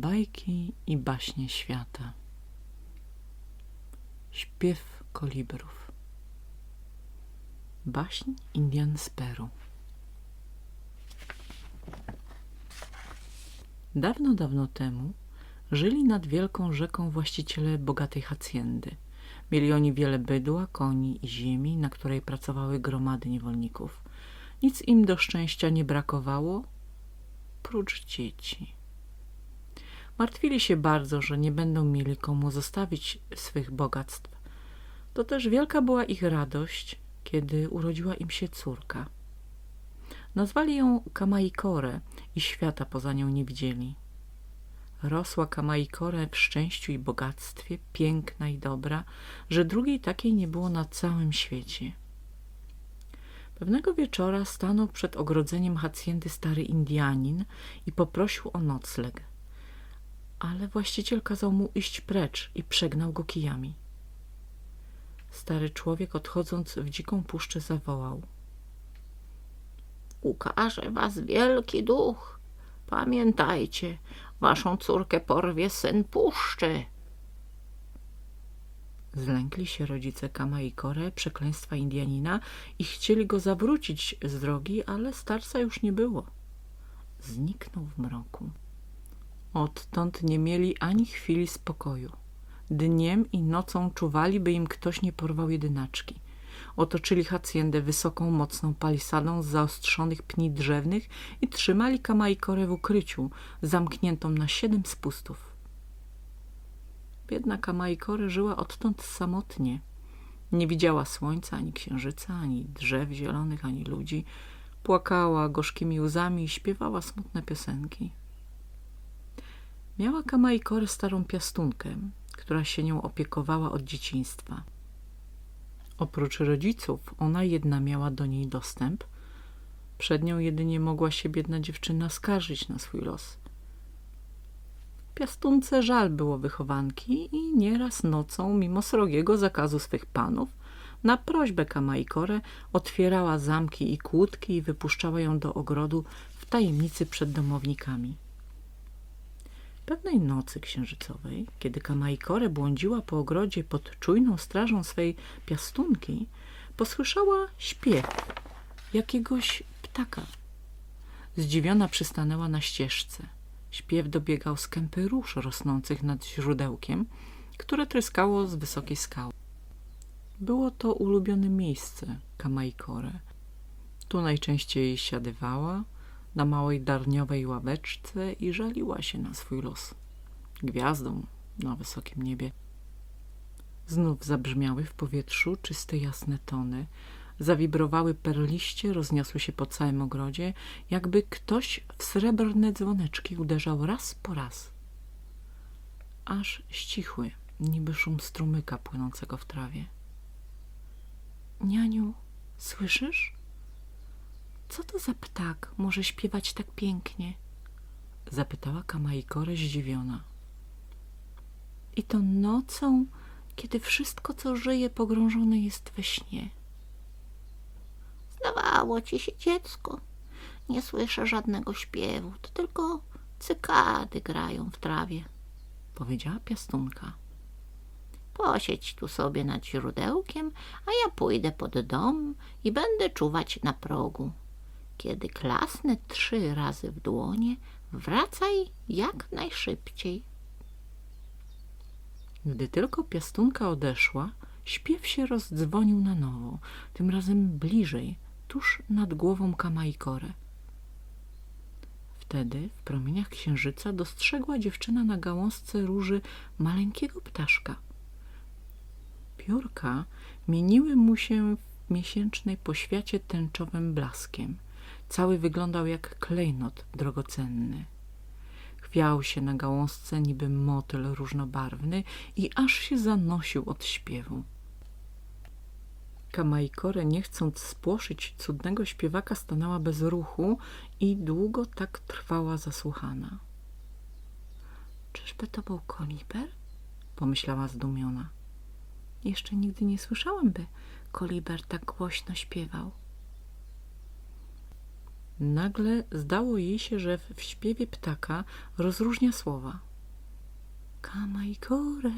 bajki i baśnie świata. Śpiew kolibrów. Baśń Indian z Peru. Dawno, dawno temu żyli nad wielką rzeką właściciele bogatej hacjendy. Mieli oni wiele bydła, koni i ziemi, na której pracowały gromady niewolników. Nic im do szczęścia nie brakowało, prócz dzieci. Martwili się bardzo, że nie będą mieli komu zostawić swych bogactw. To też wielka była ich radość, kiedy urodziła im się córka. Nazwali ją Kamaikore i świata poza nią nie widzieli. Rosła Kamaikore w szczęściu i bogactwie, piękna i dobra, że drugiej takiej nie było na całym świecie. Pewnego wieczora stanął przed ogrodzeniem hacjendy stary Indianin i poprosił o nocleg. Ale właściciel kazał mu iść precz i przegnał go kijami. Stary człowiek odchodząc w dziką puszczę zawołał. Ukaże was wielki duch. Pamiętajcie, waszą córkę porwie syn puszczy. Zlękli się rodzice Kama i Kore przekleństwa Indianina i chcieli go zawrócić z drogi, ale starca już nie było. Zniknął w mroku. Odtąd nie mieli ani chwili spokoju. Dniem i nocą czuwali, by im ktoś nie porwał jedynaczki. Otoczyli hacjendę wysoką, mocną palisadą z zaostrzonych pni drzewnych i trzymali Kama i Korę w ukryciu, zamkniętą na siedem spustów. Biedna Kamajkory żyła odtąd samotnie. Nie widziała słońca, ani księżyca, ani drzew zielonych, ani ludzi. Płakała gorzkimi łzami i śpiewała smutne piosenki. Miała Kamajkory starą piastunkę, która się nią opiekowała od dzieciństwa. Oprócz rodziców, ona jedna miała do niej dostęp. Przed nią jedynie mogła się biedna dziewczyna skarżyć na swój los. Piastunce żal było wychowanki i nieraz nocą, mimo srogiego zakazu swych panów, na prośbę Kamajkore otwierała zamki i kłódki i wypuszczała ją do ogrodu w tajemnicy przed domownikami. Pewnej nocy księżycowej, kiedy Kamajkore błądziła po ogrodzie pod czujną strażą swej piastunki, posłyszała śpiew jakiegoś ptaka. Zdziwiona przystanęła na ścieżce – Śpiew dobiegał z kępy róż rosnących nad źródełkiem, które tryskało z wysokiej skały. Było to ulubione miejsce Kamaikore. Tu najczęściej siadywała na małej darniowej ławeczce i żaliła się na swój los. Gwiazdą na wysokim niebie. Znów zabrzmiały w powietrzu czyste jasne tony, zawibrowały perliście, rozniosły się po całym ogrodzie, jakby ktoś w srebrne dzwoneczki uderzał raz po raz. Aż ścichły, niby szum strumyka płynącego w trawie. Nianiu, słyszysz? Co to za ptak może śpiewać tak pięknie? Zapytała Kamaikore zdziwiona. I to nocą, kiedy wszystko, co żyje, pogrążone jest we śnie. Zdawało ci się dziecko. Nie słyszę żadnego śpiewu, to tylko cykady grają w trawie, powiedziała piastunka. Posiedź tu sobie nad źródełkiem, a ja pójdę pod dom i będę czuwać na progu. Kiedy klasnę trzy razy w dłonie, wracaj jak najszybciej. Gdy tylko piastunka odeszła, śpiew się rozdzwonił na nowo, tym razem bliżej, tuż nad głową Kamaikore. Wtedy w promieniach księżyca dostrzegła dziewczyna na gałązce róży maleńkiego ptaszka. Piórka mieniły mu się w miesięcznej poświacie tęczowym blaskiem. Cały wyglądał jak klejnot drogocenny. Chwiał się na gałązce niby motyl różnobarwny i aż się zanosił od śpiewu. Kamajkore, nie chcąc spłoszyć cudnego śpiewaka, stanęła bez ruchu i długo tak trwała zasłuchana. Czyżby to był koliber? Pomyślała zdumiona. Jeszcze nigdy nie słyszałam, by koliber tak głośno śpiewał. Nagle zdało jej się, że w śpiewie ptaka rozróżnia słowa. Kamajkore,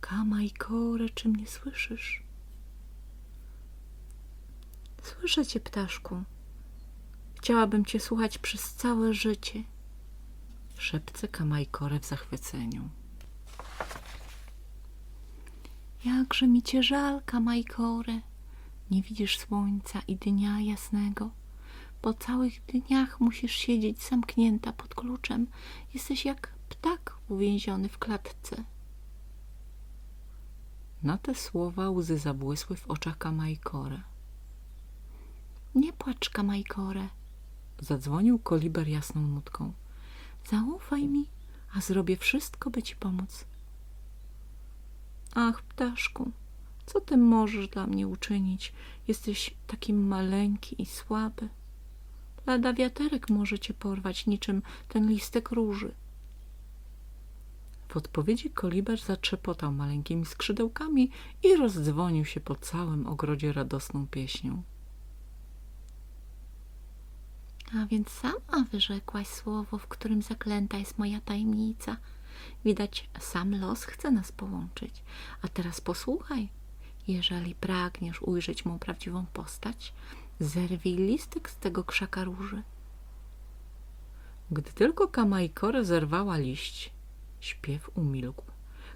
kamajkore, czy mnie słyszysz? Słyszę cię, ptaszku. Chciałabym cię słuchać przez całe życie. Szepce kamajkore w zachwyceniu. Jakże mi cię żal, kamajkore. Nie widzisz słońca i dnia jasnego. Po całych dniach musisz siedzieć zamknięta pod kluczem. Jesteś jak ptak uwięziony w klatce. Na te słowa łzy zabłysły w oczach kamajkore. Nie płacz, kamajkore. Zadzwonił koliber jasną nutką. Zaufaj mi, a zrobię wszystko, by ci pomóc. Ach, ptaszku, co ty możesz dla mnie uczynić? Jesteś taki maleńki i słaby. Lada wiaterek może cię porwać niczym ten listek róży. W odpowiedzi koliber zatrzepotał maleńkimi skrzydełkami i rozdzwonił się po całym ogrodzie radosną pieśnią. A więc sama wyrzekłaś słowo, w którym zaklęta jest moja tajemnica. Widać, sam los chce nas połączyć. A teraz posłuchaj. Jeżeli pragniesz ujrzeć mą prawdziwą postać, zerwij listek z tego krzaka róży. Gdy tylko kamajkore zerwała liść, śpiew umilkł.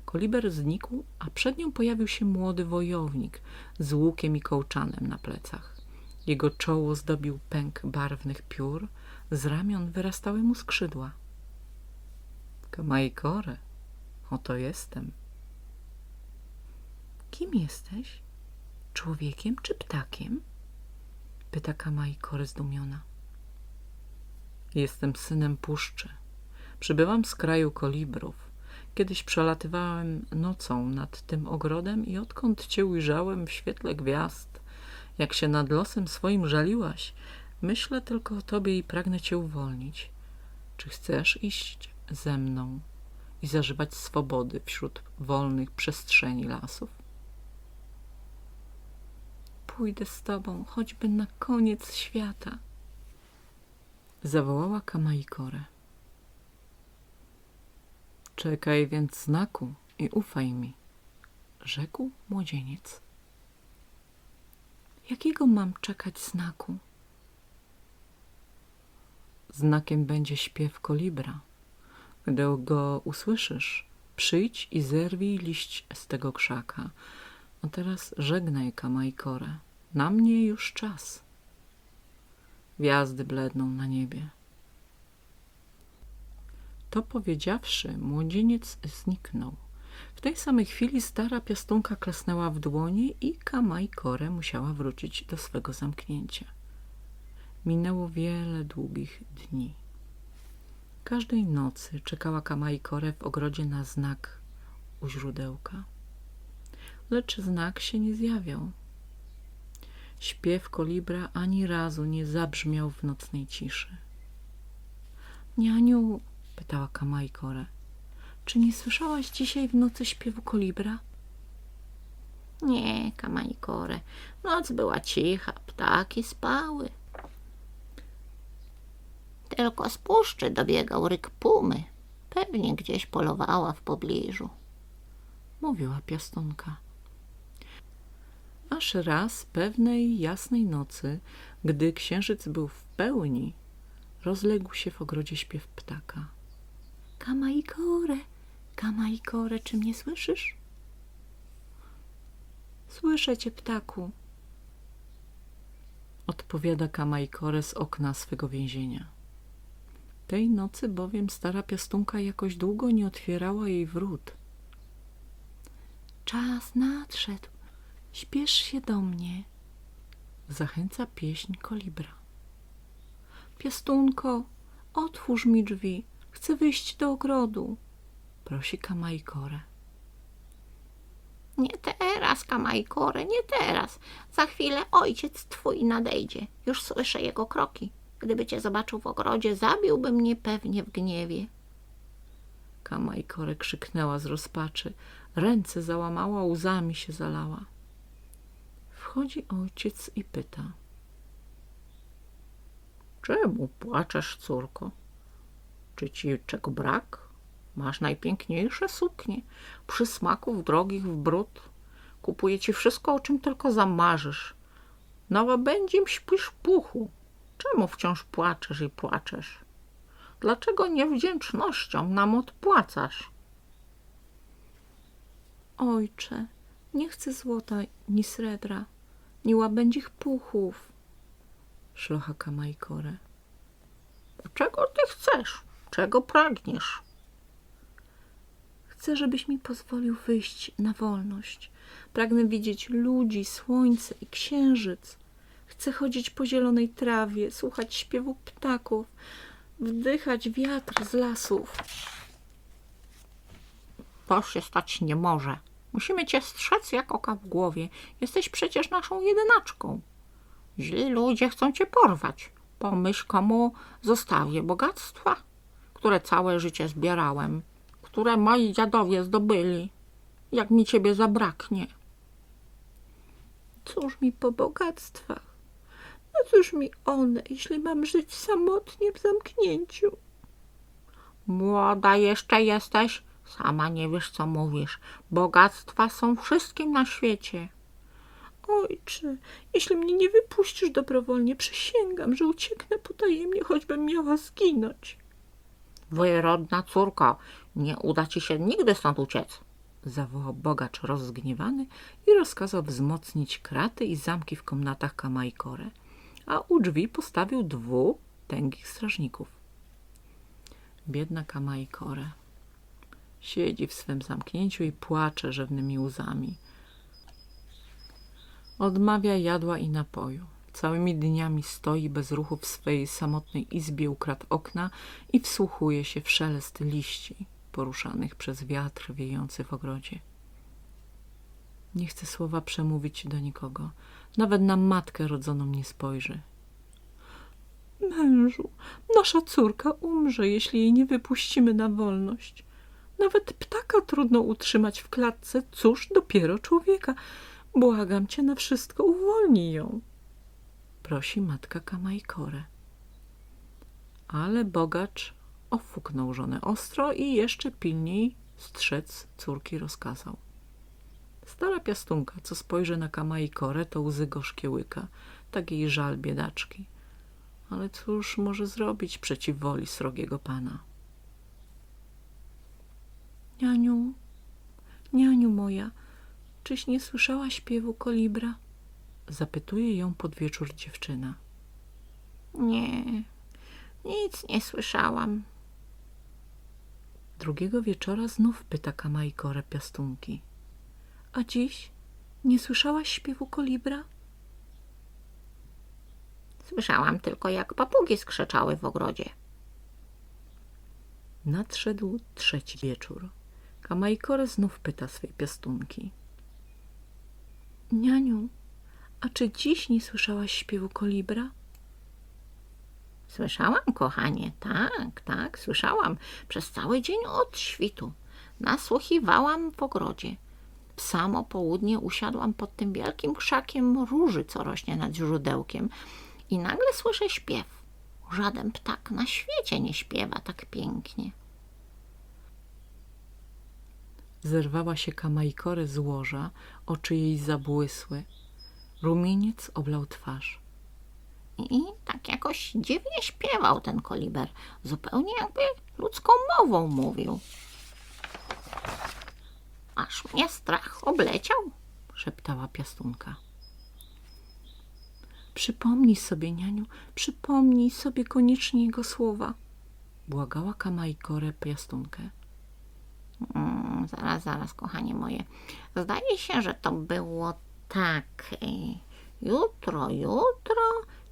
Koliber znikł, a przed nią pojawił się młody wojownik z łukiem i kołczanem na plecach. Jego czoło zdobił pęk barwnych piór, z ramion wyrastały mu skrzydła. Kamajkore, oto jestem. Kim jesteś? Człowiekiem czy ptakiem? Pyta Kamajkore zdumiona. Jestem synem puszczy. Przybywam z kraju kolibrów. Kiedyś przelatywałem nocą nad tym ogrodem i odkąd cię ujrzałem w świetle gwiazd, jak się nad losem swoim żaliłaś, myślę tylko o tobie i pragnę cię uwolnić. Czy chcesz iść ze mną i zażywać swobody wśród wolnych przestrzeni lasów? Pójdę z tobą, choćby na koniec świata. Zawołała Kamaikore. Czekaj więc znaku i ufaj mi, rzekł młodzieniec. Jakiego mam czekać znaku? Znakiem będzie śpiew kolibra. Gdy go usłyszysz, przyjdź i zerwij liść z tego krzaka. A teraz żegnaj, Kamajkore. Na mnie już czas. Gwiazdy bledną na niebie. To powiedziawszy, młodzieniec zniknął. W tej samej chwili stara piastunka klasnęła w dłonie i Kamajkore musiała wrócić do swego zamknięcia. Minęło wiele długich dni. Każdej nocy czekała Kamajkore w ogrodzie na znak u źródełka. Lecz znak się nie zjawiał. Śpiew kolibra ani razu nie zabrzmiał w nocnej ciszy. Nianiu, pytała Kamajkore, czy nie słyszałaś dzisiaj w nocy śpiewu kolibra? Nie, Kamajkore, noc była cicha, ptaki spały. Tylko z puszczy dobiegał ryk pumy. Pewnie gdzieś polowała w pobliżu. Mówiła piastunka. Aż raz pewnej jasnej nocy, gdy księżyc był w pełni, rozległ się w ogrodzie śpiew ptaka. Kamajkore, Kamajkore, czy mnie słyszysz? Słyszę cię, ptaku. Odpowiada Kamajkore z okna swego więzienia. Tej nocy bowiem stara piastunka jakoś długo nie otwierała jej wrót. Czas nadszedł. Śpiesz się do mnie. Zachęca pieśń kolibra. Piastunko, otwórz mi drzwi. Chcę wyjść do ogrodu. Prosi Kamajkore. Nie teraz, Kamajkore, nie teraz. Za chwilę ojciec twój nadejdzie. Już słyszę jego kroki. Gdyby cię zobaczył w ogrodzie, zabiłby mnie pewnie w gniewie. Kamajkore krzyknęła z rozpaczy. Ręce załamała, łzami się zalała. Wchodzi ojciec i pyta. Czemu płaczesz, córko? Czy ci czego brak? Masz najpiękniejsze suknie, przysmaków drogich w brud. Kupuję ci wszystko, o czym tylko zamarzysz. Na łabędzim śpisz puchu. Czemu wciąż płaczesz i płaczesz? Dlaczego niewdzięcznością nam odpłacasz? Ojcze, nie chcę złota, ni srebra, ni łabędzich puchów. Szlocha Kamajkore. Czego ty chcesz? Czego pragniesz? Chcę, żebyś mi pozwolił wyjść na wolność. Pragnę widzieć ludzi, słońce i księżyc. Chcę chodzić po zielonej trawie, słuchać śpiewu ptaków, wdychać wiatr z lasów. To się stać nie może. Musimy cię strzec jak oka w głowie. Jesteś przecież naszą jedynaczką. Źli ludzie chcą cię porwać. Pomyśl, komu zostawię bogactwa, które całe życie zbierałem, które moi dziadowie zdobyli. Jak mi ciebie zabraknie. Cóż mi po bogactwach? No cóż mi one, jeśli mam żyć samotnie w zamknięciu? Młoda jeszcze jesteś, sama nie wiesz, co mówisz. Bogactwa są wszystkim na świecie. Ojcze, jeśli mnie nie wypuścisz dobrowolnie, przysięgam, że ucieknę potajemnie, choćbym miała zginąć. Wyrodna córko, nie uda ci się nigdy stąd uciec. Zawołał bogacz rozgniewany i rozkazał wzmocnić kraty i zamki w komnatach Kamajkore, a u drzwi postawił dwóch tęgich strażników. Biedna Kamajkore siedzi w swym zamknięciu i płacze rzewnymi łzami. Odmawia jadła i napoju. Całymi dniami stoi bez ruchu w swej samotnej izbie u krat okna i wsłuchuje się w szelest liści poruszanych przez wiatr wiejący w ogrodzie. Nie chce słowa przemówić do nikogo. Nawet na matkę rodzoną nie spojrzy. Mężu, nasza córka umrze, jeśli jej nie wypuścimy na wolność. Nawet ptaka trudno utrzymać w klatce, cóż dopiero człowieka. Błagam cię na wszystko, uwolnij ją. Prosi matka Kamajkore. Ale bogacz ofuknął żonę ostro i jeszcze pilniej strzec córki rozkazał. Stara piastunka, co spojrzy na Kamajkorę, to łzy gorzkie łyka. Tak jej żal biedaczki. Ale cóż może zrobić przeciw woli srogiego pana? Nianiu, nianiu moja, czyś nie słyszała śpiewu kolibra? Zapytuje ją pod wieczór dziewczyna. Nie, nic nie słyszałam. Drugiego wieczora znów pyta Kamajkorę piastunki. A dziś nie słyszałaś śpiewu kolibra? Słyszałam tylko, jak papugi skrzeczały w ogrodzie. Nadszedł trzeci wieczór. Kamajkore znów pyta swej piastunki. Nianiu, a czy dziś nie słyszałaś śpiewu kolibra? Słyszałam, kochanie, tak, tak, słyszałam. Przez cały dzień od świtu. Nasłuchiwałam w ogrodzie. W samo południe usiadłam pod tym wielkim krzakiem róży, co rośnie nad źródełkiem i nagle słyszę śpiew. Żaden ptak na świecie nie śpiewa tak pięknie. Zerwała się Kamajkore z łoża, oczy jej zabłysły. Rumieniec oblał twarz. I tak jakoś dziwnie śpiewał ten koliber, zupełnie jakby ludzką mową mówił. Aż mnie strach obleciał, szeptała piastunka. Przypomnij sobie, nianiu, przypomnij sobie koniecznie jego słowa, błagała Kamajkore piastunkę. Mm, zaraz, zaraz, kochanie moje. Zdaje się, że to było tak. y, Jutro, jutro,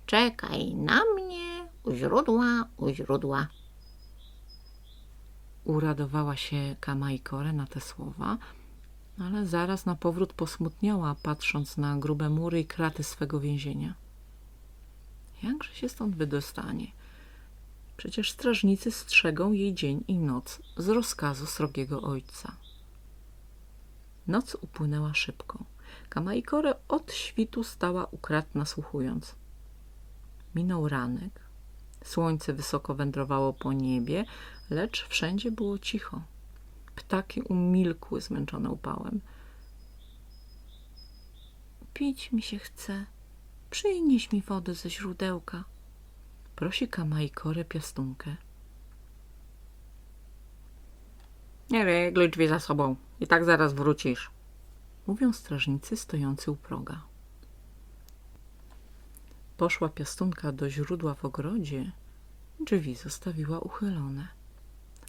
czekaj na mnie u źródła, u źródła. Uradowała się Kamajkore na te słowa, ale zaraz na powrót posmutniała, patrząc na grube mury i kraty swego więzienia. Jakże się stąd wydostanie? Przecież strażnicy strzegą jej dzień i noc z rozkazu srogiego ojca. Noc upłynęła szybko. Kamajkore od świtu stała u krat nasłuchując. Minął ranek. Słońce wysoko wędrowało po niebie, lecz wszędzie było cicho. Ptaki umilkły, zmęczone upałem. Pić mi się chce. Przynieś mi wody ze źródełka. Prosi Kamajkorę piastunkę. Nie regluj drzwi za sobą. I tak zaraz wrócisz. Mówią strażnicy stojący u proga. Poszła piastunka do źródła w ogrodzie. Drzwi zostawiła uchylone.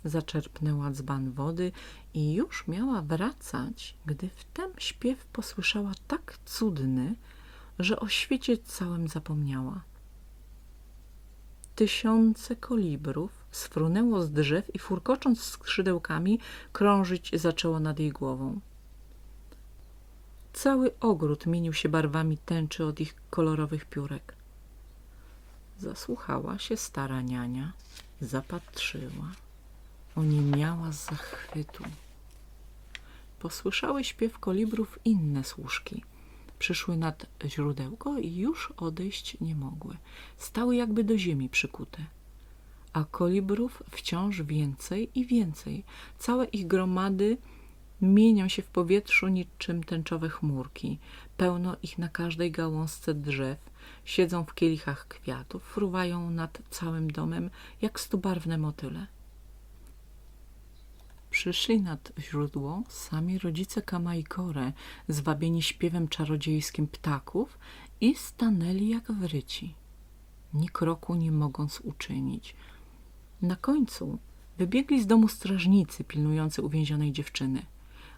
Zaczerpnęła dzban wody i już miała wracać, gdy wtem śpiew posłyszała tak cudny, że o świecie całym zapomniała. Tysiące kolibrów sfrunęło z drzew i furkocząc skrzydełkami krążyć zaczęło nad jej głową. Cały ogród mienił się barwami tęczy od ich kolorowych piórek. Zasłuchała się stara niania, zapatrzyła, oniemiała z zachwytu. Posłyszały śpiew kolibrów inne służki. Przyszły nad źródełko i już odejść nie mogły. Stały jakby do ziemi przykute. A kolibrów wciąż więcej i więcej. Całe ich gromady mienią się w powietrzu niczym tęczowe chmurki. Pełno ich na każdej gałązce drzew. Siedzą w kielichach kwiatów, fruwają nad całym domem jak stubarwne motyle. Przyszli nad źródło sami rodzice Kamaikore, zwabieni śpiewem czarodziejskim ptaków i stanęli jak wryci, ni kroku nie mogąc uczynić. Na końcu wybiegli z domu strażnicy pilnujący uwięzionej dziewczyny.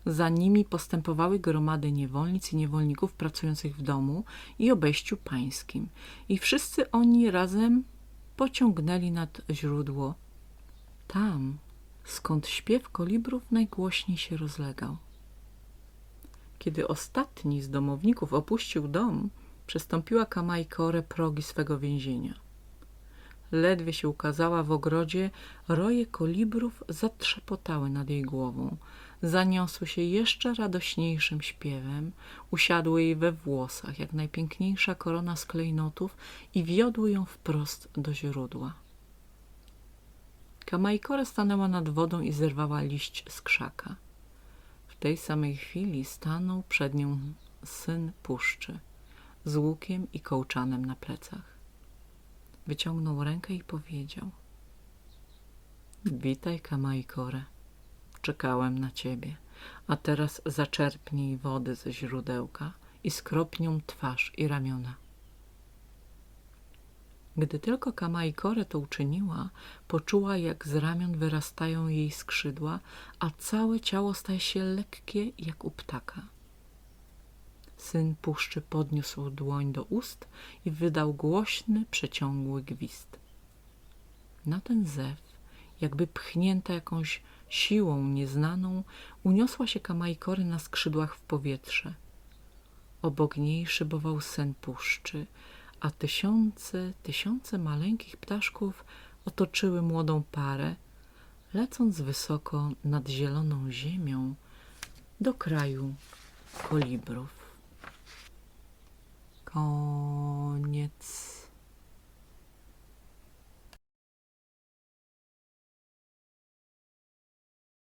Za nimi postępowały gromady niewolnic i niewolników pracujących w domu i obejściu pańskim. I wszyscy oni razem pociągnęli nad źródło. Tam, skąd śpiew kolibrów najgłośniej się rozlegał. Kiedy ostatni z domowników opuścił dom, przestąpiła Kamajkorę progi swego więzienia. Ledwie się ukazała w ogrodzie, roje kolibrów zatrzepotały nad jej głową. Zaniosły się jeszcze radośniejszym śpiewem, usiadły jej we włosach, jak najpiękniejsza korona z klejnotów i wiodły ją wprost do źródła. Kamajkora stanęła nad wodą i zerwała liść z krzaka. W tej samej chwili stanął przed nią syn puszczy z łukiem i kołczanem na plecach. Wyciągnął rękę i powiedział Witaj, Kamajkore. Czekałem na ciebie, a teraz zaczerpnij wody ze źródełka i skrop nią twarz i ramiona. Gdy tylko Kamajkore to uczyniła, poczuła, jak z ramion wyrastają jej skrzydła, a całe ciało staje się lekkie, jak u ptaka. Syn puszczy podniósł dłoń do ust i wydał głośny, przeciągły gwizd. Na ten zew, jakby pchnięta jakąś siłą nieznaną, uniosła się Kamajkory na skrzydłach w powietrze. Obok niej szybował sen puszczy, a tysiące, tysiące maleńkich ptaszków otoczyły młodą parę, lecąc wysoko nad zieloną ziemią do kraju kolibrów. Koniec.